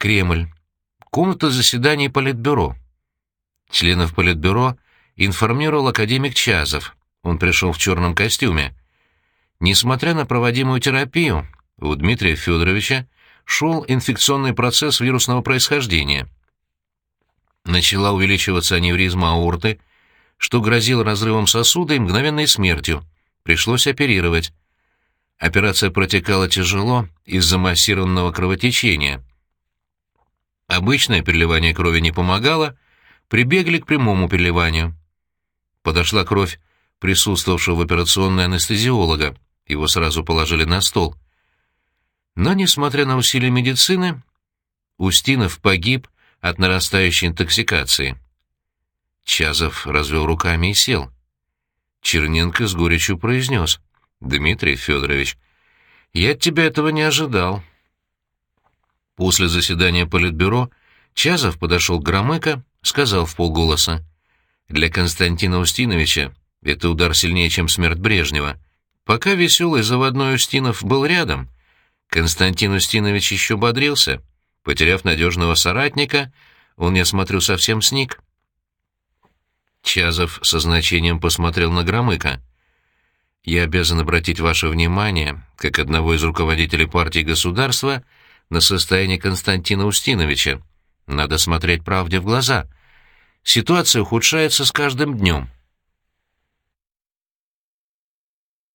Кремль. Комната заседаний Политбюро. Членов Политбюро информировал академик Чазов. Он пришел в черном костюме. Несмотря на проводимую терапию, у Дмитрия Федоровича шел инфекционный процесс вирусного происхождения. Начала увеличиваться аневризма аорты, что грозило разрывом сосуда и мгновенной смертью. Пришлось оперировать. Операция протекала тяжело из-за массированного кровотечения. Обычное переливание крови не помогало, прибегли к прямому переливанию. Подошла кровь присутствовавшего в операционной анестезиолога. Его сразу положили на стол. Но, несмотря на усилия медицины, Устинов погиб от нарастающей интоксикации. Чазов развел руками и сел. Черненко с горечью произнес. «Дмитрий Федорович, я от тебя этого не ожидал». После заседания Политбюро Чазов подошел к Громыко, сказал в полголоса. «Для Константина Устиновича это удар сильнее, чем смерть Брежнева. Пока веселый заводной Устинов был рядом, Константин Устинович еще бодрился. Потеряв надежного соратника, он, я смотрю, совсем сник. Чазов со значением посмотрел на Громыка. «Я обязан обратить ваше внимание, как одного из руководителей партии государства, на состояние Константина Устиновича. Надо смотреть правде в глаза. Ситуация ухудшается с каждым днем».